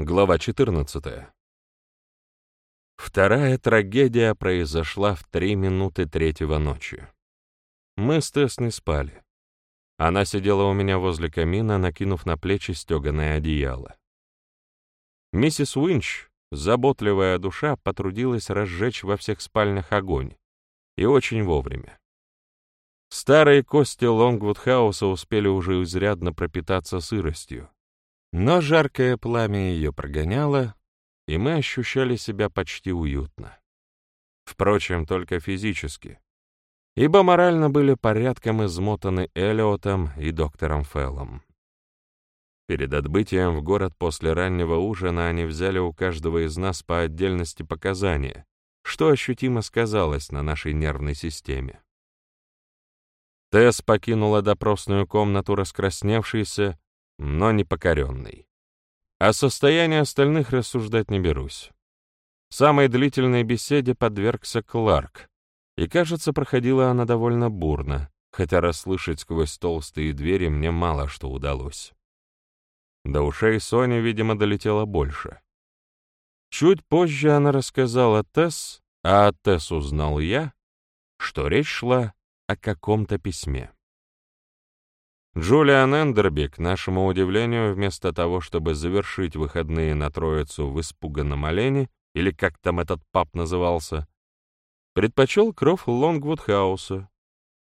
Глава 14. Вторая трагедия произошла в три минуты третьего ночи. Мы с Тесс спали. Она сидела у меня возле камина, накинув на плечи стеганое одеяло. Миссис Уинч, заботливая душа, потрудилась разжечь во всех спальнях огонь. И очень вовремя. Старые кости Лонгвуд-хауса успели уже изрядно пропитаться сыростью. Но жаркое пламя ее прогоняло, и мы ощущали себя почти уютно. Впрочем, только физически, ибо морально были порядком измотаны Элиотом и доктором Феллом. Перед отбытием в город после раннего ужина они взяли у каждого из нас по отдельности показания, что ощутимо сказалось на нашей нервной системе. Тесс покинула допросную комнату раскрасневшейся, но не покоренный. О состоянии остальных рассуждать не берусь. Самой длительной беседе подвергся Кларк, и, кажется, проходила она довольно бурно, хотя расслышать сквозь толстые двери мне мало что удалось. До ушей Сони, видимо, долетело больше. Чуть позже она рассказала Тесс, а от Тесс узнал я, что речь шла о каком-то письме. Джулиан Эндерби, к нашему удивлению, вместо того, чтобы завершить выходные на Троицу в испуганном олене, или как там этот паб назывался, предпочел кров Лонгвуд-хауса.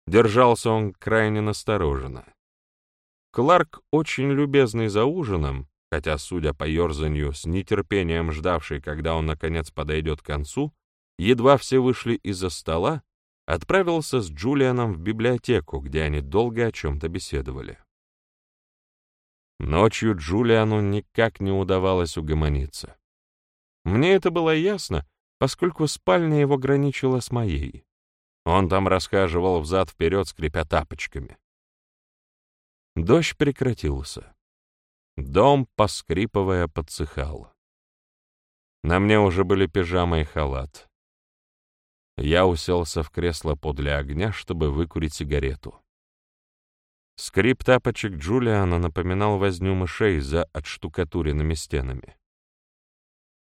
Держался он крайне настороженно. Кларк, очень любезный за ужином, хотя, судя по ерзанью, с нетерпением ждавший, когда он, наконец, подойдет к концу, едва все вышли из-за стола, отправился с Джулианом в библиотеку, где они долго о чем-то беседовали. Ночью Джулиану никак не удавалось угомониться. Мне это было ясно, поскольку спальня его граничила с моей. Он там расхаживал взад-вперед, скрипя тапочками. Дождь прекратился. Дом, поскрипывая, подсыхал. На мне уже были пижама и халат. Я уселся в кресло подле огня, чтобы выкурить сигарету. Скрип тапочек Джулиана напоминал возню мышей за отштукатуренными стенами.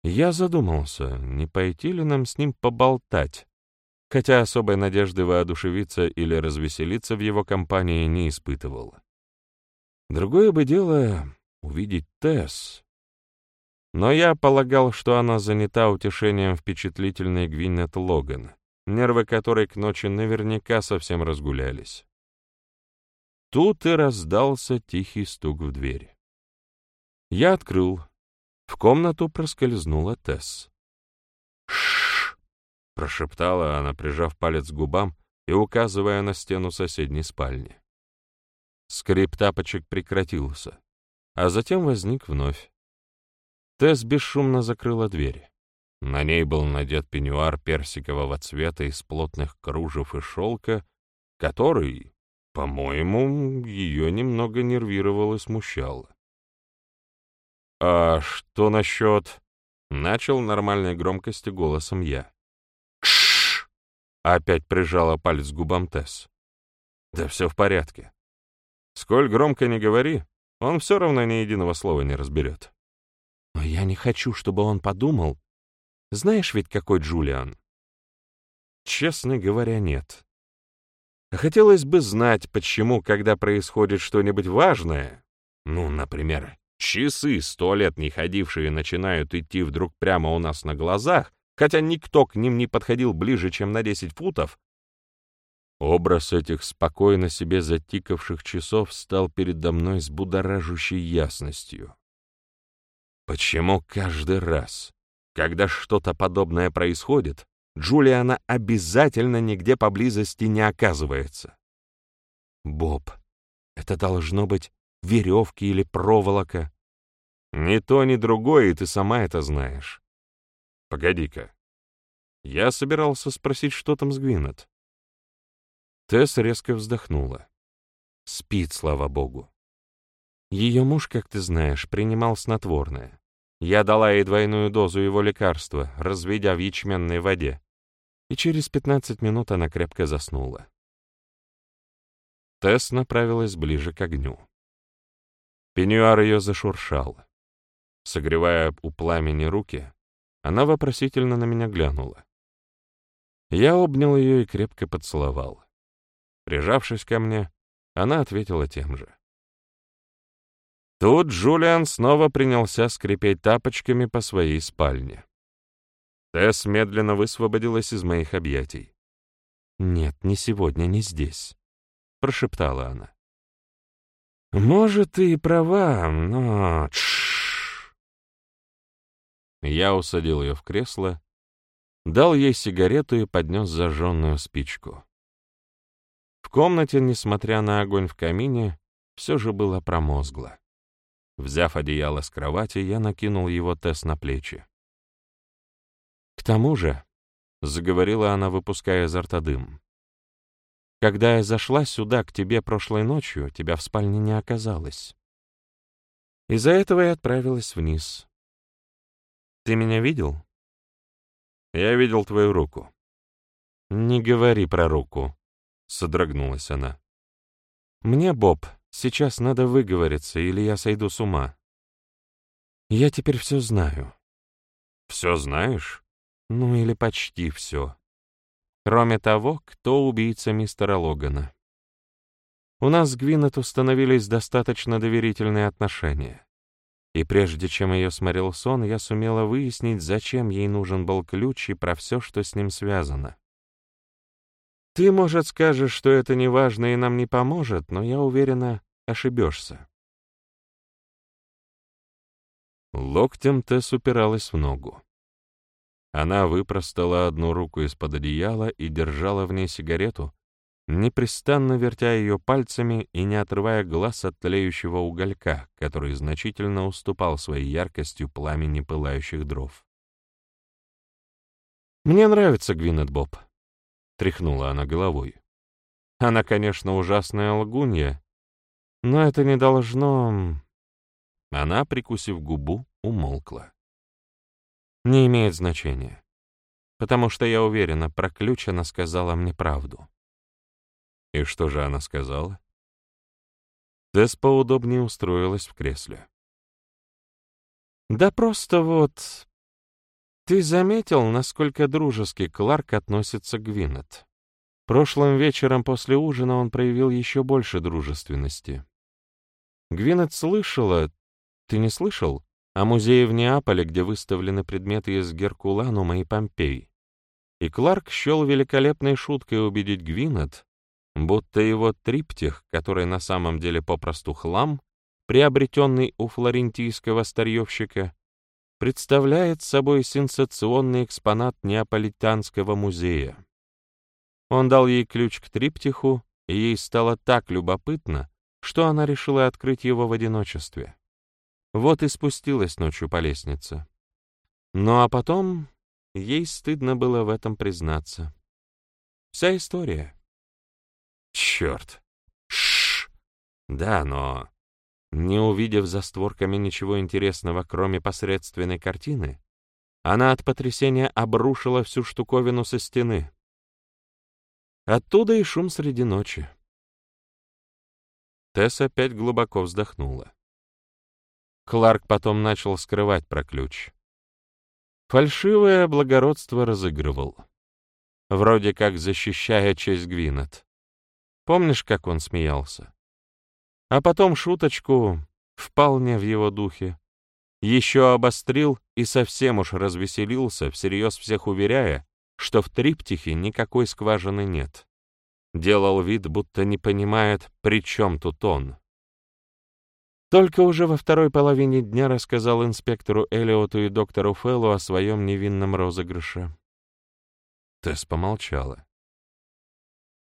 Я задумался, не пойти ли нам с ним поболтать, хотя особой надежды воодушевиться или развеселиться в его компании не испытывал. Другое бы дело — увидеть Тесс. Но я полагал, что она занята утешением впечатлительной Гвинет Логан, нервы которой к ночи наверняка совсем разгулялись. Тут и раздался тихий стук в дверь. Я открыл. В комнату проскользнула Тесс. «Ш-ш-ш!» прошептала она, прижав палец к губам и указывая на стену соседней спальни. Скрип тапочек прекратился, а затем возник вновь. Тесс бесшумно закрыла дверь. На ней был надет пеньюар персикового цвета из плотных кружев и шелка, который, по-моему, ее немного нервировал и смущал. «А что насчет...» — начал нормальной громкости голосом я. «Кшш!» — опять прижала палец к губам Тесс. «Да все в порядке. Сколь громко не говори, он все равно ни единого слова не разберет». «Но я не хочу, чтобы он подумал, знаешь ведь, какой Джулиан? Честно говоря, нет. Хотелось бы знать, почему, когда происходит что-нибудь важное, ну, например, часы, сто лет не ходившие, начинают идти вдруг прямо у нас на глазах, хотя никто к ним не подходил ближе, чем на 10 футов, Образ этих спокойно себе затикавших часов стал передо мной с будоражущей ясностью. Почему каждый раз, когда что-то подобное происходит, Джулиана обязательно нигде поблизости не оказывается. Боб, это должно быть веревки или проволока. Ни то, ни другое, и ты сама это знаешь. Погоди-ка. Я собирался спросить, что там с Гвинет. Тесс резко вздохнула. Спит, слава богу. Ее муж, как ты знаешь, принимал снотворное. Я дала ей двойную дозу его лекарства, разведя в ячменной воде, и через 15 минут она крепко заснула. Тесс направилась ближе к огню. Пеньюар ее зашуршал. Согревая у пламени руки, она вопросительно на меня глянула. Я обнял ее и крепко поцеловал. Прижавшись ко мне, она ответила тем же. Тут Джулиан снова принялся скрипеть тапочками по своей спальне. Тесс медленно высвободилась из моих объятий. «Нет, не сегодня, не здесь», — прошептала она. «Может, ты и права, но...» Тш Я усадил ее в кресло, дал ей сигарету и поднес зажженную спичку. В комнате, несмотря на огонь в камине, все же было промозгло. Взяв одеяло с кровати, я накинул его Тесс на плечи. «К тому же», — заговорила она, выпуская изо рта дым, «когда я зашла сюда к тебе прошлой ночью, тебя в спальне не оказалось. Из-за этого я отправилась вниз. Ты меня видел?» «Я видел твою руку». «Не говори про руку», — содрогнулась она. «Мне, Боб, Сейчас надо выговориться, или я сойду с ума. Я теперь все знаю. Все знаешь? Ну или почти все. Кроме того, кто убийца мистера Логана. У нас с Гвинет установились достаточно доверительные отношения. И прежде чем ее сморил сон, я сумела выяснить, зачем ей нужен был ключ и про все, что с ним связано. Ты, может, скажешь, что это не важно и нам не поможет, но я уверена, ошибешься. Локтем Тесс упиралась в ногу. Она выпростала одну руку из-под одеяла и держала в ней сигарету, непрестанно вертя ее пальцами и не отрывая глаз от тлеющего уголька, который значительно уступал своей яркостью пламени пылающих дров. «Мне нравится Гвинет Боб», тряхнула она головой. Она, конечно, ужасная лгунья, но это не должно... Она, прикусив губу, умолкла. Не имеет значения, потому что я уверена, про ключ она сказала мне правду. И что же она сказала? Тесс поудобнее устроилась в кресле. Да просто вот ты заметил, насколько дружески Кларк относится к Гвинет? Прошлым вечером после ужина он проявил еще больше дружественности. Гвинет слышала, ты не слышал, о музее в Неаполе, где выставлены предметы из Геркуланума и Помпей. И Кларк счел великолепной шуткой убедить Гвинет, будто его триптих, который на самом деле попросту хлам, приобретенный у флорентийского старьевщика, представляет собой сенсационный экспонат Неаполитанского музея. Он дал ей ключ к триптиху, и ей стало так любопытно, что она решила открыть его в одиночестве. Вот и спустилась ночью по лестнице. Ну а потом ей стыдно было в этом признаться. Вся история. Черт. Шш. Да, но не увидев за створками ничего интересного, кроме посредственной картины, она от потрясения обрушила всю штуковину со стены. Оттуда и шум среди ночи. Тесс опять глубоко вздохнула. Кларк потом начал скрывать про ключ. Фальшивое благородство разыгрывал. Вроде как защищая честь Гвинет. Помнишь, как он смеялся? А потом шуточку, вполне в его духе, еще обострил и совсем уж развеселился, всерьез всех уверяя, что в триптихе никакой скважины нет. Делал вид, будто не понимает, при чем тут он. Только уже во второй половине дня рассказал инспектору Эллиоту и доктору Феллу о своем невинном розыгрыше. Тесс помолчала.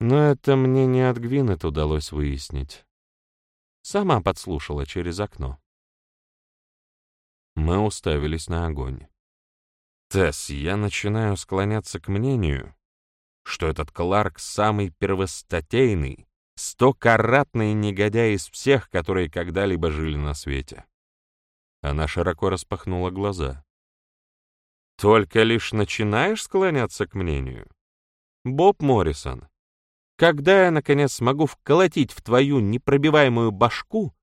Но это мне не от Гвинет удалось выяснить. Сама подслушала через окно. Мы уставились на огонь. Тесс, я начинаю склоняться к мнению, что этот Кларк самый первостатейный, стокаратный негодяй из всех, которые когда-либо жили на свете. Она широко распахнула глаза. «Только лишь начинаешь склоняться к мнению? Боб Моррисон, когда я, наконец, смогу вколотить в твою непробиваемую башку,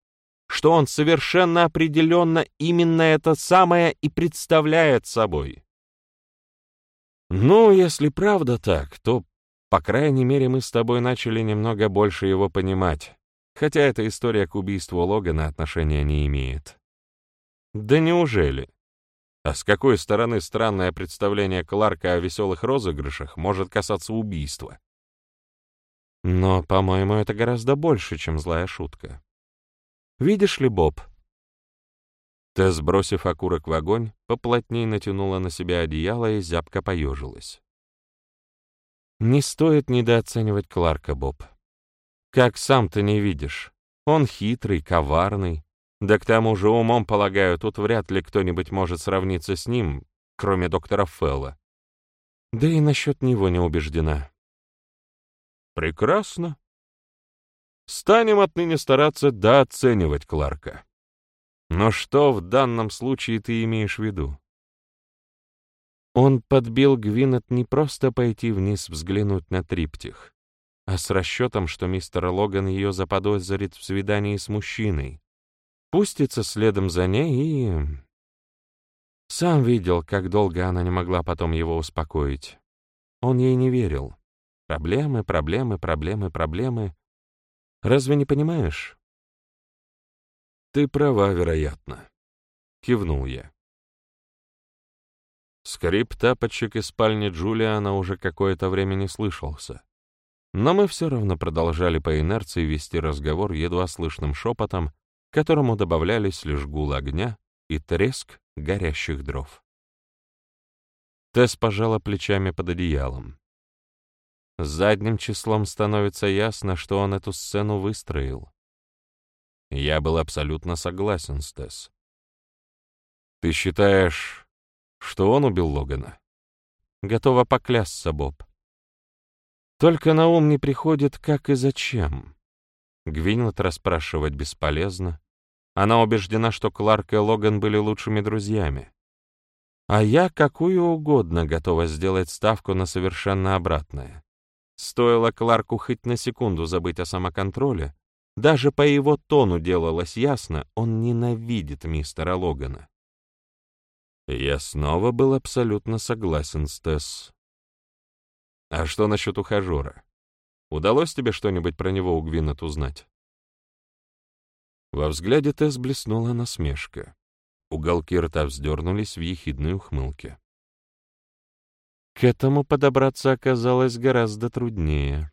что он совершенно определенно именно это самое и представляет собой. Ну, если правда так, то, по крайней мере, мы с тобой начали немного больше его понимать, хотя эта история к убийству Логана отношения не имеет. Да неужели? А с какой стороны странное представление Кларка о веселых розыгрышах может касаться убийства? Но, по-моему, это гораздо больше, чем злая шутка. Видишь ли, Боб?» Тесс, бросив окурок в огонь, поплотней натянула на себя одеяло и зябко поежилась. «Не стоит недооценивать Кларка, Боб. Как сам ты не видишь, он хитрый, коварный. Да к тому же умом, полагаю, тут вряд ли кто-нибудь может сравниться с ним, кроме доктора Фелла. Да и насчет него не убеждена». «Прекрасно», Станем отныне стараться дооценивать Кларка. Но что в данном случае ты имеешь в виду? Он подбил Гвинет не просто пойти вниз взглянуть на триптих, а с расчетом, что мистер Логан ее заподозрит в свидании с мужчиной, пустится следом за ней и... Сам видел, как долго она не могла потом его успокоить. Он ей не верил. Проблемы, проблемы, проблемы, проблемы. Разве не понимаешь?» «Ты права, вероятно», — кивнул я. Скрип тапочек из спальни Джулиана уже какое-то время не слышался. Но мы все равно продолжали по инерции вести разговор едва слышным шепотом, которому добавлялись лишь гул огня и треск горящих дров. Тесс пожала плечами под одеялом. Задним числом становится ясно, что он эту сцену выстроил. Я был абсолютно согласен с Тесс. «Ты считаешь, что он убил Логана?» «Готова поклясться, Боб. Только на ум не приходит, как и зачем». Гвинет расспрашивать бесполезно. Она убеждена, что Кларк и Логан были лучшими друзьями. А я какую угодно готова сделать ставку на совершенно обратное. Стоило Кларку хоть на секунду забыть о самоконтроле, даже по его тону делалось ясно, он ненавидит мистера Логана. Я снова был абсолютно согласен с Тесс. А что насчет ухажера? Удалось тебе что-нибудь про него у Гвинет узнать? Во взгляде Тесс блеснула насмешка. Уголки рта вздернулись в ехидной ухмылке. К этому подобраться оказалось гораздо труднее.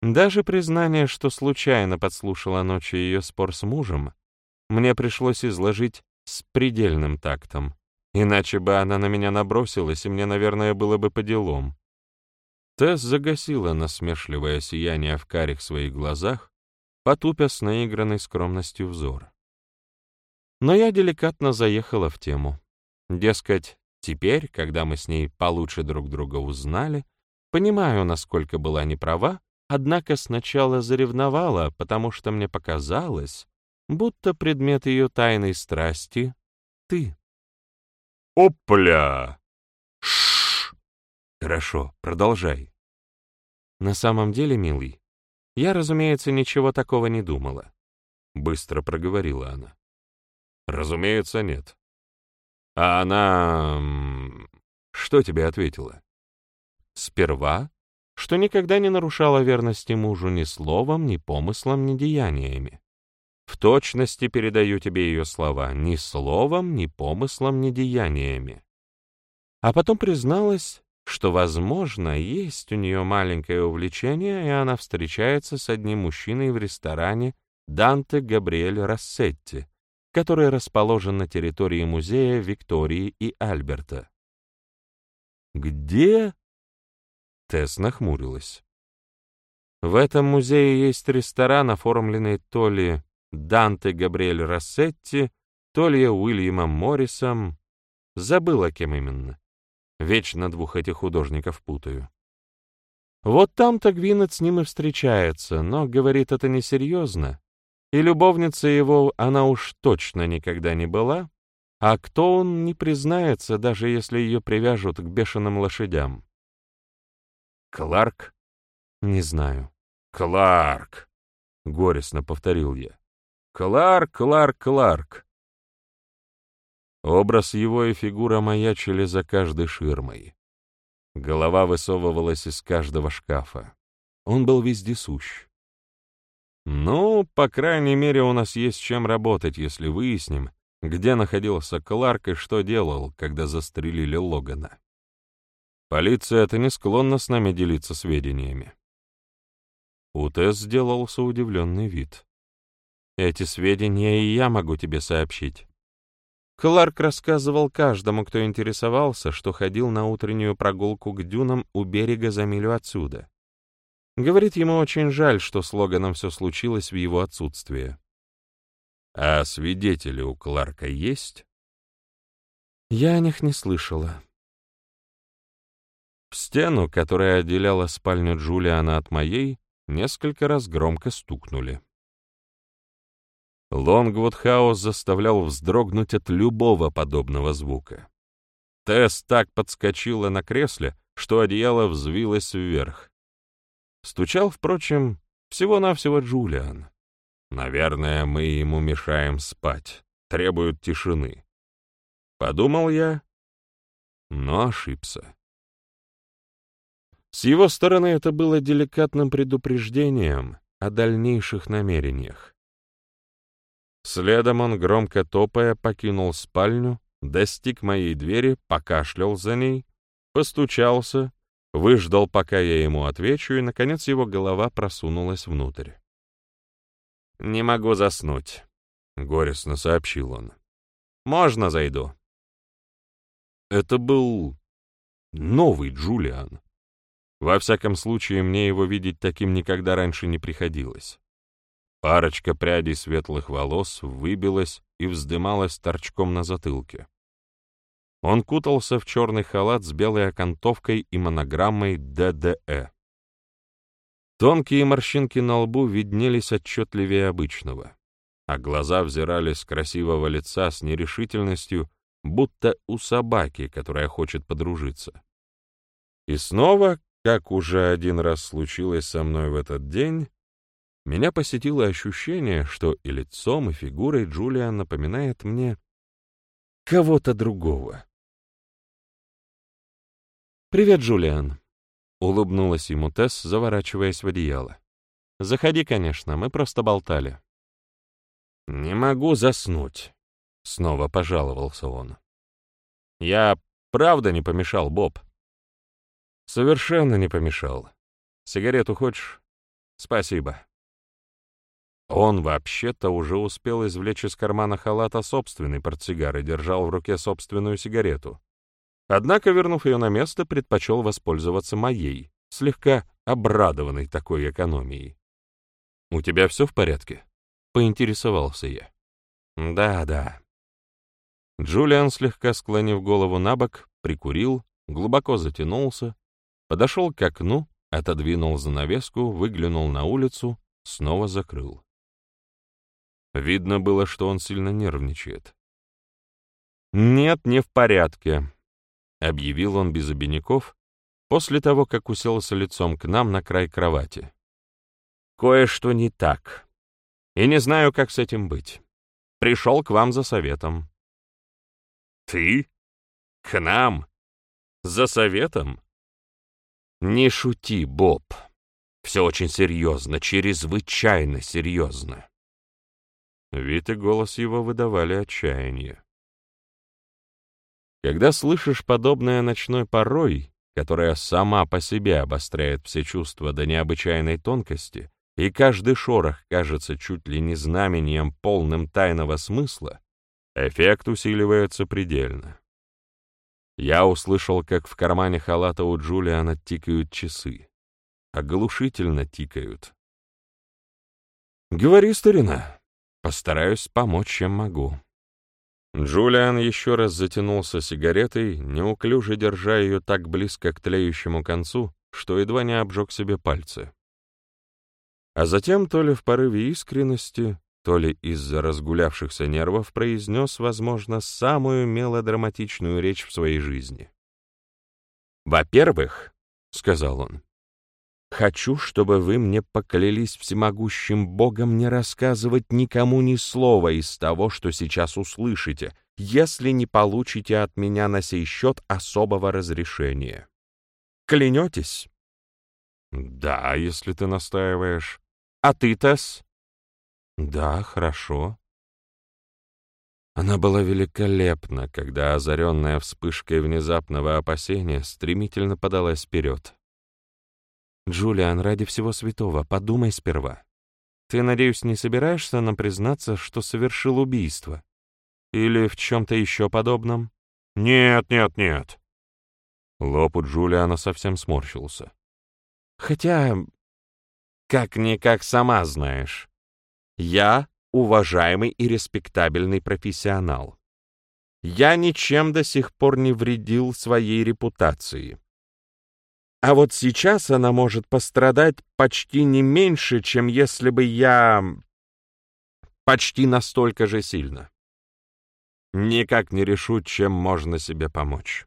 Даже признание, что случайно подслушала ночью ее спор с мужем, мне пришлось изложить с предельным тактом, иначе бы она на меня набросилась, и мне, наверное, было бы по делам. Тесс загасила насмешливое сияние в карих своих глазах, потупя с наигранной скромностью взор. Но я деликатно заехала в тему. Дескать, Теперь, когда мы с ней получше друг друга узнали, понимаю, насколько была неправа, однако сначала заревновала, потому что мне показалось, будто предмет ее тайной страсти — ты. «Опля!» Шш. «Хорошо, продолжай». «На самом деле, милый, я, разумеется, ничего такого не думала», — быстро проговорила она. «Разумеется, нет. А она... Что тебе ответила? Сперва, что никогда не нарушала верности мужу ни словом, ни помыслом, ни деяниями. В точности передаю тебе ее слова, ни словом, ни помыслом, ни деяниями. А потом призналась, что, возможно, есть у нее маленькое увлечение, и она встречается с одним мужчиной в ресторане Данте Габриэль Рассетти, который расположен на территории музея Виктории и Альберта. «Где?» Тесс нахмурилась. «В этом музее есть ресторан, оформленный то ли Данте Габриэль Рассетти, то ли Уильямом Моррисом. Забыла, кем именно. Вечно двух этих художников путаю. Вот там-то Гвинет с ним и встречается, но говорит это несерьезно, и любовница его она уж точно никогда не была, а кто он не признается, даже если ее привяжут к бешеным лошадям. «Кларк?» «Не знаю». «Кларк!» — горестно повторил я. Кларк, Кларк, Кларк!» Образ его и фигура маячили за каждой ширмой. Голова высовывалась из каждого шкафа. Он был вездесущ. Ну, по крайней мере, у нас есть чем работать, если выясним, где находился Кларк и что делал, когда застрелили Логана. Полиция-то не склонна с нами делиться сведениями. Утес сделался удивленный вид. Эти сведения и я могу тебе сообщить. Кларк рассказывал каждому, кто интересовался, что ходил на утреннюю прогулку к дюнам у берега за милю отсюда. Говорит, ему очень жаль, что с Логаном все случилось в его отсутствие. А свидетели у Кларка есть? Я о них не слышала. В стену, которая отделяла спальню Джулиана от моей, несколько раз громко стукнули. Лонгвуд Хаус заставлял вздрогнуть от любого подобного звука. Тесс так подскочила на кресле, что одеяло взвилось вверх. Стучал, впрочем, всего-навсего Джулиан. Наверное, мы ему мешаем спать, требуют тишины. Подумал я, но ошибся. С его стороны это было деликатным предупреждением о дальнейших намерениях. Следом он, громко топая, покинул спальню, достиг моей двери, покашлял за ней, постучался, выждал, пока я ему отвечу, и, наконец, его голова просунулась внутрь. «Не могу заснуть», — горестно сообщил он. «Можно зайду?» Это был новый Джулиан. Во всяком случае, мне его видеть таким никогда раньше не приходилось. Парочка прядей светлых волос выбилась и вздымалась торчком на затылке. Он кутался в черный халат с белой окантовкой и монограммой ДДЭ. Тонкие морщинки на лбу виднелись отчетливее обычного, а глаза взирали с красивого лица с нерешительностью, будто у собаки, которая хочет подружиться. И снова, как уже один раз случилось со мной в этот день, меня посетило ощущение, что и лицом, и фигурой Джулиан напоминает мне кого-то другого. «Привет, Джулиан», — улыбнулась ему Тесс, заворачиваясь в одеяло. «Заходи, конечно, мы просто болтали». «Не могу заснуть», — снова пожаловался он. «Я правда не помешал, Боб?» «Совершенно не помешал. Сигарету хочешь?» «Спасибо». Он вообще-то уже успел извлечь из кармана халата собственный портсигар и держал в руке собственную сигарету. Однако, вернув ее на место, предпочел воспользоваться моей, слегка обрадованной такой экономией. «У тебя все в порядке?» — поинтересовался я. «Да, да». Джулиан, слегка склонив голову на бок, прикурил, глубоко затянулся, подошел к окну, отодвинул занавеску, выглянул на улицу, снова закрыл. Видно было, что он сильно нервничает. «Нет, не в порядке», — объявил он без обиняков, после того, как уселся лицом к нам на край кровати. «Кое-что не так. И не знаю, как с этим быть. Пришел к вам за советом». «Ты? К нам? За советом?» «Не шути, Боб. Все очень серьезно, чрезвычайно серьезно». Вид и голос его выдавали отчаяние. Когда слышишь подобное ночной порой, которая сама по себе обостряет все чувства до необычайной тонкости, и каждый шорох кажется чуть ли не знамением полным тайного смысла, эффект усиливается предельно. Я услышал, как в кармане халата у Джулиана тикают часы. Оглушительно тикают. «Говори, старина», Постараюсь помочь, чем могу». Джулиан еще раз затянулся сигаретой, неуклюже держа ее так близко к тлеющему концу, что едва не обжег себе пальцы. А затем, то ли в порыве искренности, то ли из-за разгулявшихся нервов, произнес, возможно, самую мелодраматичную речь в своей жизни. «Во-первых, — сказал он, Хочу, чтобы вы мне поклялись всемогущим Богом не рассказывать никому ни слова из того, что сейчас услышите, если не получите от меня на сей счет особого разрешения. Клянетесь? Да, если ты настаиваешь. А ты, Тесс? Да, хорошо. Она была великолепна, когда, озаренная вспышкой внезапного опасения, стремительно подалась вперед. «Джулиан, ради всего святого, подумай сперва. Ты, надеюсь, не собираешься нам признаться, что совершил убийство? Или в чем-то еще подобном?» «Нет, нет, нет». Лоб у Джулиана совсем сморщился. «Хотя, как-никак сама знаешь, я уважаемый и респектабельный профессионал. Я ничем до сих пор не вредил своей репутации. А вот сейчас она может пострадать почти не меньше, чем если бы я... почти настолько же сильно. Никак не решу, чем можно себе помочь.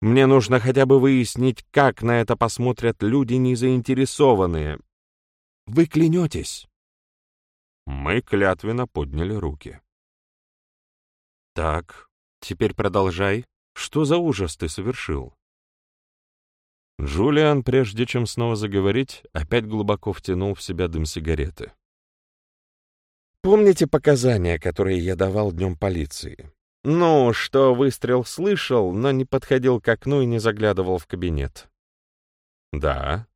Мне нужно хотя бы выяснить, как на это посмотрят люди незаинтересованные. Вы клянетесь? Мы клятвенно подняли руки. «Так, теперь продолжай. Что за ужас ты совершил?» Джулиан, прежде чем снова заговорить, опять глубоко втянул в себя дым сигареты. «Помните показания, которые я давал днем полиции? Ну, что выстрел слышал, но не подходил к окну и не заглядывал в кабинет?» «Да».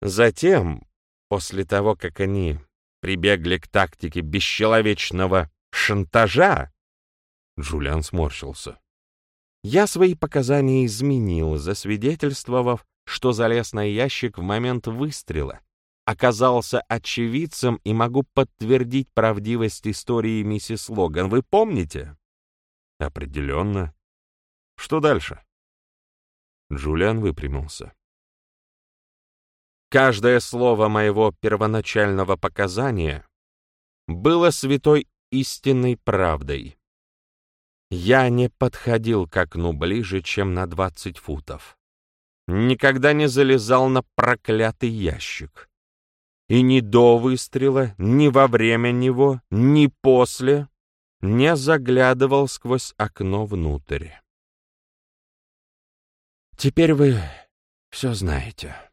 Затем, после того, как они прибегли к тактике бесчеловечного шантажа, Джулиан сморщился. Я свои показания изменил, засвидетельствовав, что залез на ящик в момент выстрела, оказался очевидцем и могу подтвердить правдивость истории миссис Логан. Вы помните? Определенно. Что дальше? Джулиан выпрямился. Каждое слово моего первоначального показания было святой истинной правдой. Я не подходил к окну ближе, чем на двадцать футов. Никогда не залезал на проклятый ящик. И ни до выстрела, ни во время него, ни после не заглядывал сквозь окно внутрь. Теперь вы все знаете.